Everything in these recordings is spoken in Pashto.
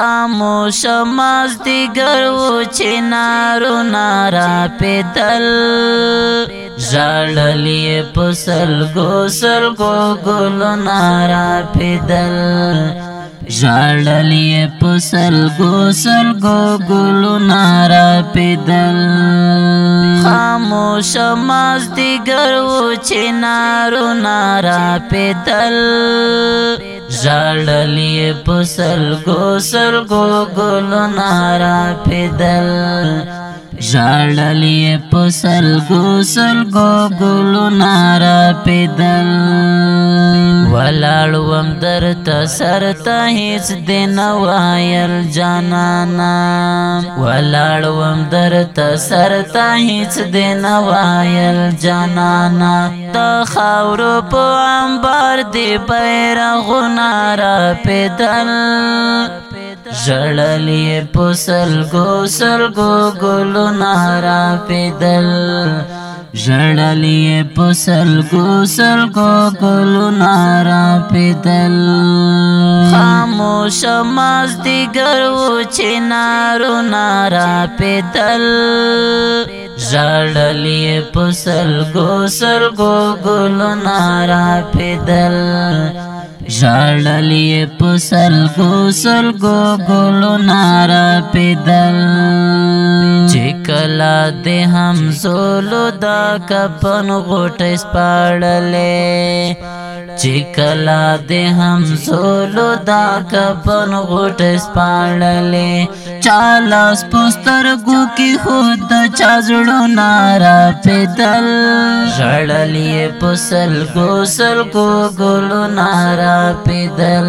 خاموش ماز دیگر و چه نارو نارا پیدل جاللی پسل گو سل گو گلو نارا پیدل ژړلې پسل گو سل گو ګلو نارا پیدل خاموش ماز دیګر و چې نارو نارا پیدل ژړلې پسل کو سل کو ګل نارا پدل ژړلې پسل کو سل کو ګل نارا پدل ولاړوم درته سرته هیڅ دین وایل جانانا ولاړوم درته سرته هیڅ دین وایل جانانا تا خاور په انبار دی بیرغونه را پیدل ژړلې پسل ګوسل ګو ګلو نهرا پیدل ژړلې په سلګو سلګو کلو نارا پیدل خاموش ماز دیګر و چې نارو نارا پیدل ژړلې په سلګو سلګو کلو نارا پیدل ژړلې په سلګو سلګو کلو نارا پیدل چې کلا د هم زولو دا کپن غټه سپړلې چې کلا د هم زولو دا کپن غټه سپړلې چالاس پستر ګو کې خود چا زړو نارا پدل ژړلې پسل ګو سل ګو ګلو نارا پدل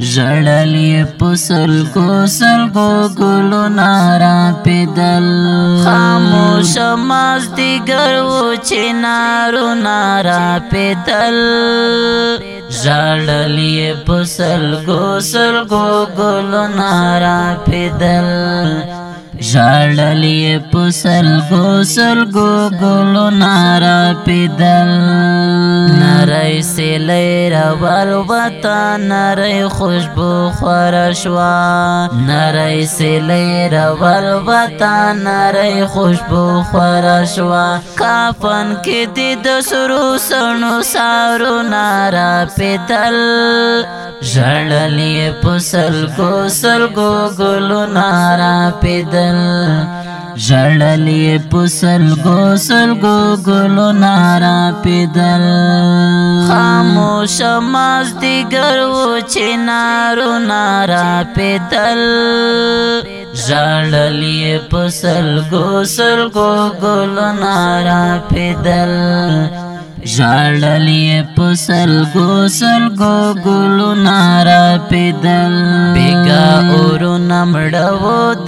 ژړلې پسل کو سل کو ګلو نارا پیدل خاموش ماز دیګر و چې نارو نارا پیدل ژړلې پسل کو سل کو ګلو نارا پیدل ژړلې پسل کو سل کو ګلو نارا پیدل نری سیلی را بر وطن نری خوشبو خورشوا نری سیلی را بر وطن نری خوشبو خورشوا کافن کې دې د سرو سنو سارو نارا پیدل ژړلې پسل کو سل کو ګلو نارا پیدل ژړلې پسل گو سل گو گلو نارا پیدل خاموش ماز دیگر و چه نارو نارا پیدل جاللی پسل گو سل گو گل نارا پیدل ژړلې په سلګو سلګو ګلو نارا پیدل بیگا اورو نمړو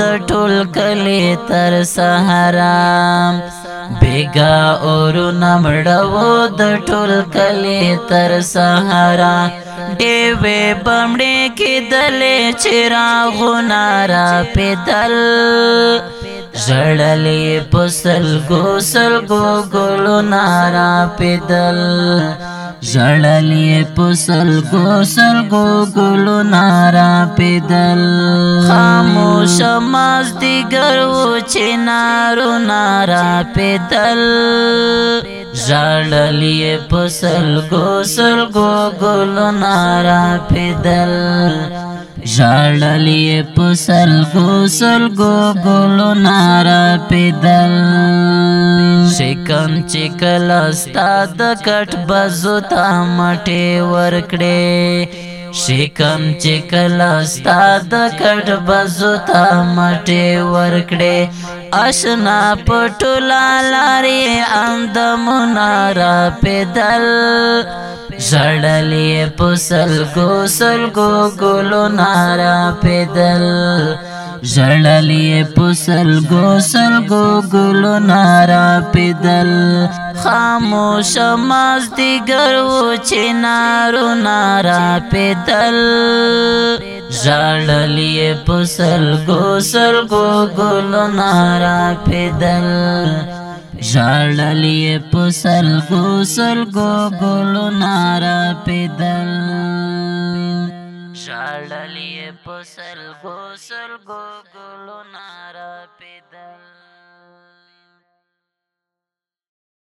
د ټول کلی تر سهارام بیگا اورو نمړو د ټول کلی تر سهارا دیوې بمړې کې دلې چراغ نارا پیدل زړلې پسل کو سل کو ګلو نارا پیدل زړلې پسل کو سل کو ګلو نارا پیدل خاموش ماز دیګر و چې نارو نارا پیدل زړلې پسل کو سل کو ګلو نارا پیدل ژړلې په سلګو سلګو ګلو نارا پیدل شکم چې کله ستاد کټ بزو تا مټه ورکړې شکم چې کله ستاد کټ بزو تا مټه ورکړې اشنا پټولا لارې اندم نارا پیدل زړلې پسل کو سل کو ګلو نارا پیدل زړلې پسل کو سل کو ګلو نارا پیدل خاموش ماز دیگر و چې نارو نارا پیدل زړلې پسل کو سل کو ګلو نارا پیدل ژړلې په سلګو سلګو ګلو نارا پیدل ژړلې په سلګو سلګو ګلو نارا پیدل